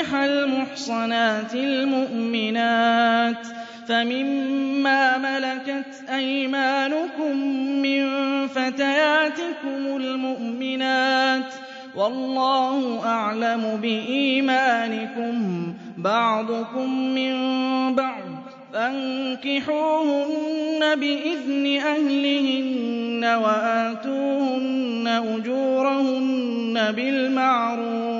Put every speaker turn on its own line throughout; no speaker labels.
ينكح المحصنات المؤمنات فمما ملكت أيمانكم من فتياتكم المؤمنات والله أعلم بإيمانكم بعضكم من بعض فانكحوهن بإذن أهلهن وآتوهن أجورهن بالمعروف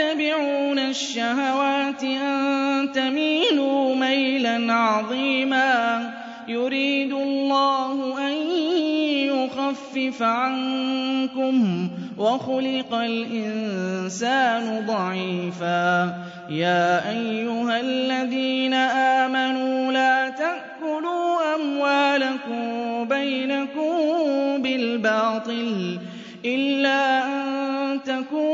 تَتَّبِعُونَ الشَّهَوَاتِ أَن تَمِيلُوا مَيْلًا عَظِيمًا. يُرِيدُ اللَّهُ أَن يُخَفِّفَ عَنكُمْ وَخُلِقَ الْإِنسَانُ ضَعِيفًا. يَا أَيُّهَا الَّذِينَ آمَنُوا لَا تَأْكُلُوا أَمْوَالَكُمْ بَيْنَكُم بِالْبَاطِلِ إِلَّا أَن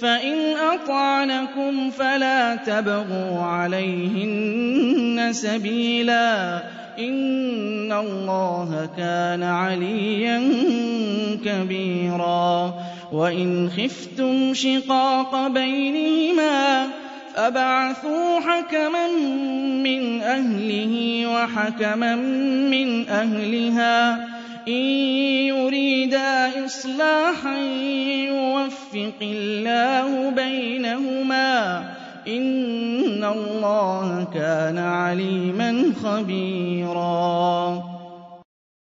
فإن أطعنكم فلا تبغوا عليهن سبيلا إن الله كان عليا كبيرا وإن خفتم شقاق بينهما فأبعثوا حكما من أهله وحكما من أهلها إن يريدا إصلاحا يوفق يوفق الله بينهما إن الله كان عليما خبيرا